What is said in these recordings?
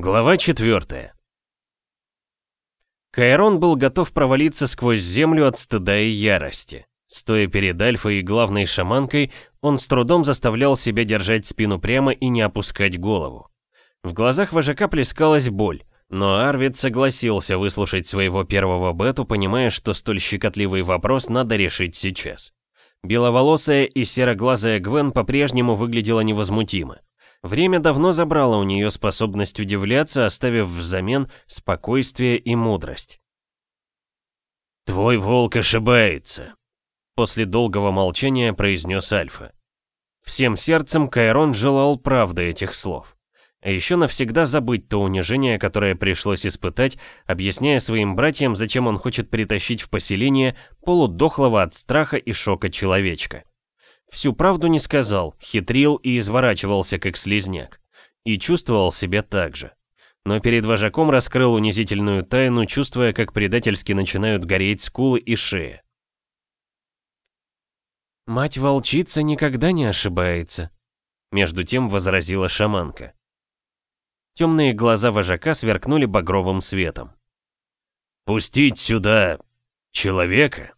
Глава 4 Кайрон был готов провалиться сквозь землю от стыда и ярости. Стоя перед Альфой и главной шаманкой, он с трудом заставлял себя держать спину прямо и не опускать голову. В глазах вожака плескалась боль, но Арвид согласился выслушать своего первого бету, понимая, что столь щекотливый вопрос надо решить сейчас. Беловолосая и сероглазая Гвен по-прежнему выглядела невозмутимо. Время давно забрало у нее способность удивляться, оставив взамен спокойствие и мудрость. «Твой волк ошибается», — после долгого молчания произнес Альфа. Всем сердцем Кайрон желал правды этих слов. А еще навсегда забыть то унижение, которое пришлось испытать, объясняя своим братьям, зачем он хочет притащить в поселение полудохлого от страха и шока человечка. Всю правду не сказал, хитрил и изворачивался, как слизняк. И чувствовал себя так же. Но перед вожаком раскрыл унизительную тайну, чувствуя, как предательски начинают гореть скулы и шея. «Мать-волчица никогда не ошибается», — между тем возразила шаманка. Темные глаза вожака сверкнули багровым светом. «Пустить сюда человека?»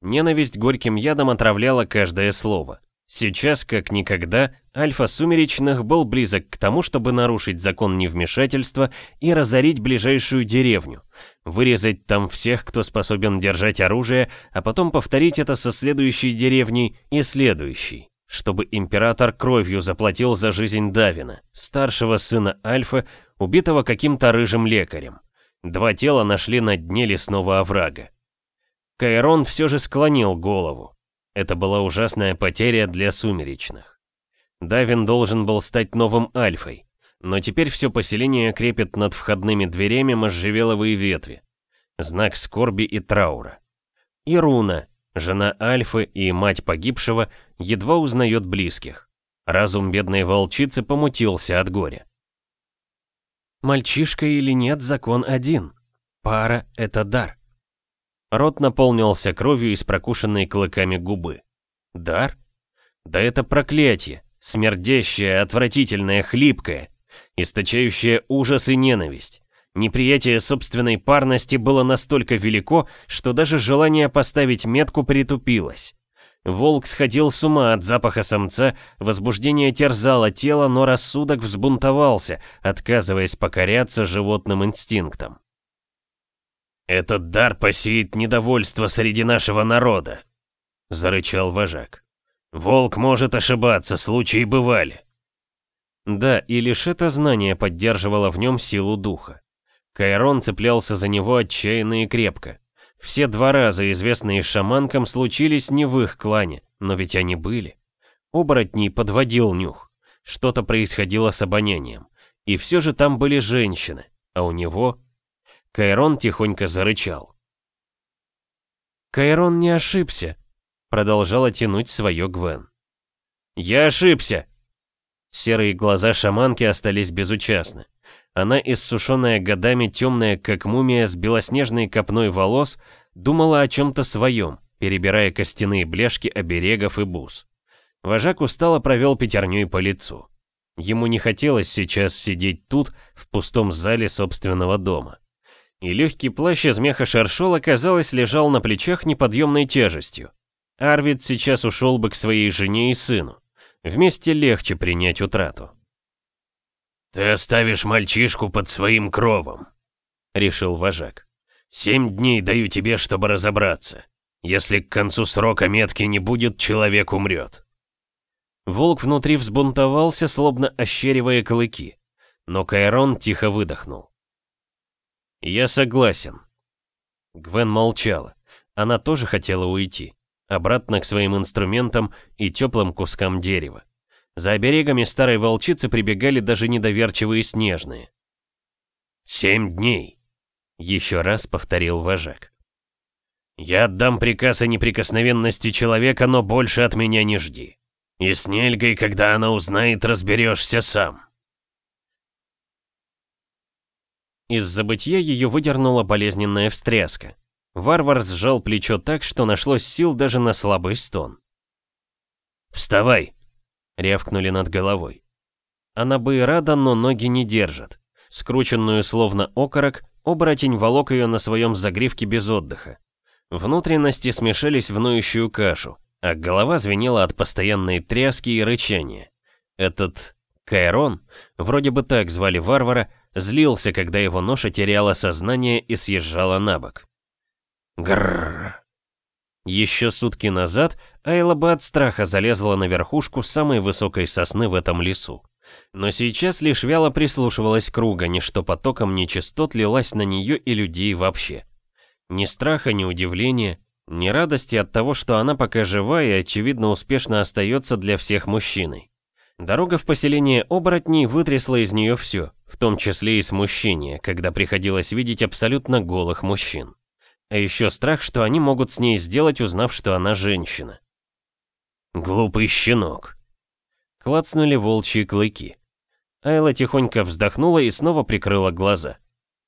Ненависть горьким ядом отравляла каждое слово. Сейчас, как никогда, Альфа Сумеречных был близок к тому, чтобы нарушить закон невмешательства и разорить ближайшую деревню, вырезать там всех, кто способен держать оружие, а потом повторить это со следующей деревней и следующей, чтобы император кровью заплатил за жизнь Давина, старшего сына Альфа, убитого каким-то рыжим лекарем. Два тела нашли на дне лесного оврага. Кайрон все же склонил голову. Это была ужасная потеря для сумеречных. Давин должен был стать новым альфой, но теперь все поселение крепит над входными дверями можжевеловые ветви. Знак скорби и траура. И Руна, жена Альфы и мать погибшего, едва узнает близких. Разум бедной волчицы помутился от горя. Мальчишка или нет, закон один. Пара — это дар. Рот наполнился кровью из прокушенной клыками губы. Дар? Да это проклятие, смердящее, отвратительное, хлипкое, источающее ужас и ненависть. Неприятие собственной парности было настолько велико, что даже желание поставить метку притупилось. Волк сходил с ума от запаха самца, возбуждение терзало тело, но рассудок взбунтовался, отказываясь покоряться животным инстинктам. «Этот дар посеет недовольство среди нашего народа», — зарычал вожак. «Волк может ошибаться, случаи бывали». Да, и лишь это знание поддерживало в нем силу духа. Кайрон цеплялся за него отчаянно и крепко. Все два раза, известные шаманкам, случились не в их клане, но ведь они были. Оборотней подводил нюх. Что-то происходило с обонянием. И все же там были женщины, а у него Кайрон тихонько зарычал. «Кайрон не ошибся», — продолжала тянуть свое Гвен. «Я ошибся!» Серые глаза шаманки остались безучастны. Она, иссушенная годами, темная как мумия с белоснежной копной волос, думала о чем-то своем, перебирая костяные бляшки оберегов и бус. Вожак устало провел пятерней по лицу. Ему не хотелось сейчас сидеть тут, в пустом зале собственного дома и легкий плащ из меха шершола, казалось, лежал на плечах неподъемной тяжестью. Арвид сейчас ушел бы к своей жене и сыну. Вместе легче принять утрату. «Ты оставишь мальчишку под своим кровом», — решил вожак. «Семь дней даю тебе, чтобы разобраться. Если к концу срока метки не будет, человек умрет». Волк внутри взбунтовался, словно ощеривая клыки. Но Кайрон тихо выдохнул. «Я согласен». Гвен молчала. Она тоже хотела уйти. Обратно к своим инструментам и теплым кускам дерева. За оберегами старой волчицы прибегали даже недоверчивые снежные. «Семь дней», — еще раз повторил вожак. «Я отдам приказ о неприкосновенности человека, но больше от меня не жди. И с Нельгой, когда она узнает, разберешься сам». Из забытья ее выдернула болезненная встряска. Варвар сжал плечо так, что нашлось сил даже на слабый стон. «Вставай!» — рявкнули над головой. Она бы и рада, но ноги не держат. Скрученную словно окорок, оборотень волок ее на своем загривке без отдыха. Внутренности смешались в ноющую кашу, а голова звенела от постоянной тряски и рычания. Этот Кайрон, вроде бы так звали варвара, злился, когда его ноша теряла сознание и съезжала на бок. Грррр. Еще сутки назад Айла бы от страха залезла на верхушку самой высокой сосны в этом лесу. Но сейчас лишь вяло прислушивалась к ругани, что потоком нечистот лилась на нее и людей вообще. Ни страха, ни удивления, ни радости от того, что она пока жива и, очевидно, успешно остается для всех мужчиной. Дорога в поселение оборотней вытрясла из нее все, в том числе и смущение, когда приходилось видеть абсолютно голых мужчин. А еще страх, что они могут с ней сделать, узнав, что она женщина. Глупый щенок. Клацнули волчьи клыки. Айла тихонько вздохнула и снова прикрыла глаза.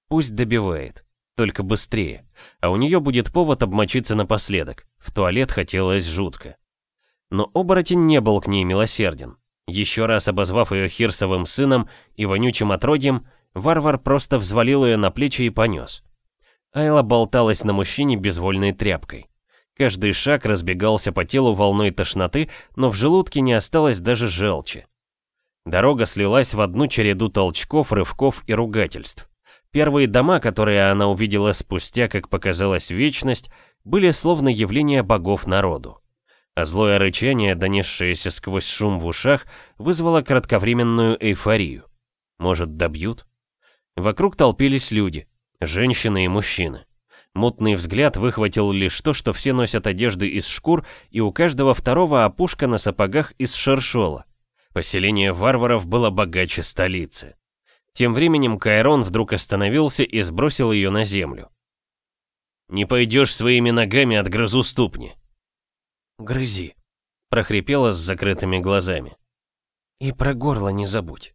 Пусть добивает, только быстрее. А у нее будет повод обмочиться напоследок. В туалет хотелось жутко. Но оборотень не был к ней милосерден. Еще раз обозвав ее хирсовым сыном и вонючим отродьем, варвар просто взвалил ее на плечи и понес. Айла болталась на мужчине безвольной тряпкой. Каждый шаг разбегался по телу волной тошноты, но в желудке не осталось даже желчи. Дорога слилась в одну череду толчков, рывков и ругательств. Первые дома, которые она увидела спустя, как показалось, вечность, были словно явления богов народу. А злое рычание, донесшееся сквозь шум в ушах, вызвало кратковременную эйфорию. Может, добьют? Вокруг толпились люди, Женщины и мужчины. Мутный взгляд выхватил лишь то, что все носят одежды из шкур, и у каждого второго опушка на сапогах из шершола. Поселение варваров было богаче столицы. Тем временем Кайрон вдруг остановился и сбросил ее на землю. «Не пойдешь своими ногами, отгрызу ступни». «Грызи», — прохрипела с закрытыми глазами. «И про горло не забудь».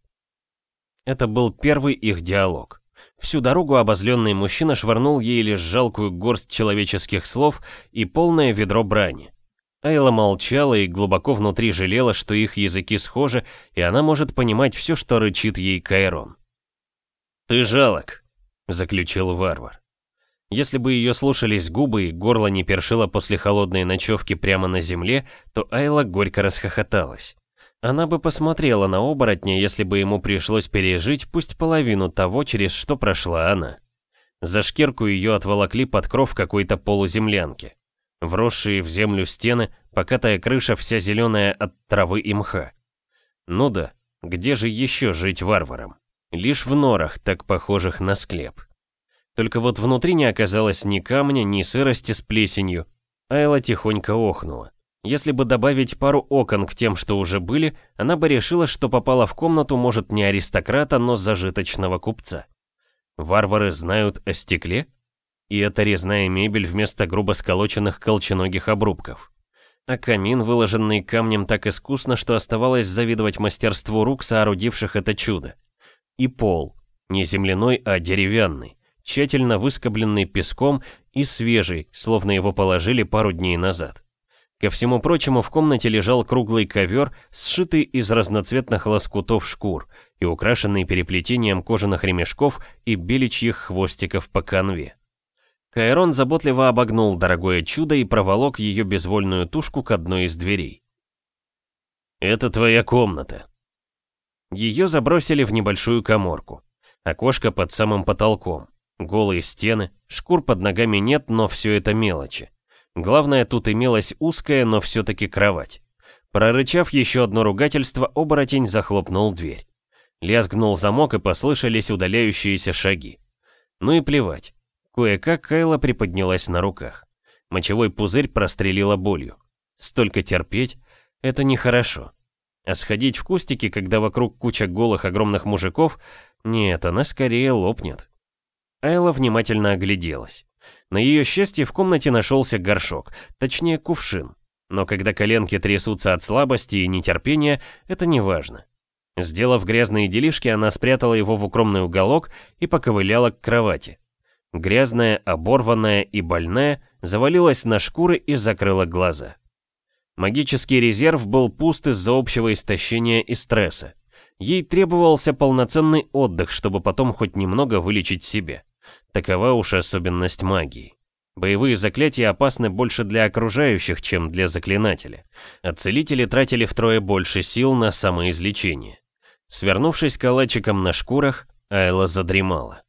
Это был первый их диалог. Всю дорогу обозленный мужчина швырнул ей лишь жалкую горсть человеческих слов и полное ведро брани. Айла молчала и глубоко внутри жалела, что их языки схожи, и она может понимать все, что рычит ей Кайрон. «Ты жалок», — заключил варвар. Если бы ее слушались губы и горло не першило после холодной ночевки прямо на земле, то Айла горько расхохоталась. Она бы посмотрела на оборотня, если бы ему пришлось пережить пусть половину того, через что прошла она. За шкирку ее отволокли под кров какой-то полуземлянки. Вросшие в землю стены, покатая крыша вся зеленая от травы и мха. Ну да, где же еще жить варварам? Лишь в норах, так похожих на склеп. Только вот внутри не оказалось ни камня, ни сырости с плесенью. Айла тихонько охнула. Если бы добавить пару окон к тем, что уже были, она бы решила, что попала в комнату, может, не аристократа, но зажиточного купца. Варвары знают о стекле? И это резная мебель вместо грубо сколоченных колченогих обрубков. А камин, выложенный камнем так искусно, что оставалось завидовать мастерству рук, соорудивших это чудо. И пол, не земляной, а деревянный, тщательно выскобленный песком и свежий, словно его положили пару дней назад. Ко всему прочему, в комнате лежал круглый ковер, сшитый из разноцветных лоскутов шкур и украшенный переплетением кожаных ремешков и беличьих хвостиков по конве. Кайрон заботливо обогнул дорогое чудо и проволок ее безвольную тушку к одной из дверей. «Это твоя комната». Ее забросили в небольшую коморку. Окошко под самым потолком. Голые стены, шкур под ногами нет, но все это мелочи. Главное, тут имелась узкая, но все-таки кровать. Прорычав еще одно ругательство, оборотень захлопнул дверь. Лязгнул замок и послышались удаляющиеся шаги. Ну и плевать. Кое-как Кайла приподнялась на руках. Мочевой пузырь прострелила болью. Столько терпеть — это нехорошо. А сходить в кустики, когда вокруг куча голых огромных мужиков, нет, она скорее лопнет. Айла внимательно огляделась. На ее счастье в комнате нашелся горшок, точнее кувшин. Но когда коленки трясутся от слабости и нетерпения, это не важно. Сделав грязные делишки, она спрятала его в укромный уголок и поковыляла к кровати. Грязная, оборванная и больная завалилась на шкуры и закрыла глаза. Магический резерв был пуст из-за общего истощения и стресса. Ей требовался полноценный отдых, чтобы потом хоть немного вылечить себе. Такова уж особенность магии. Боевые заклятия опасны больше для окружающих, чем для заклинателя. А целители тратили втрое больше сил на самоизлечение. Свернувшись калачиком на шкурах, Айла задремала.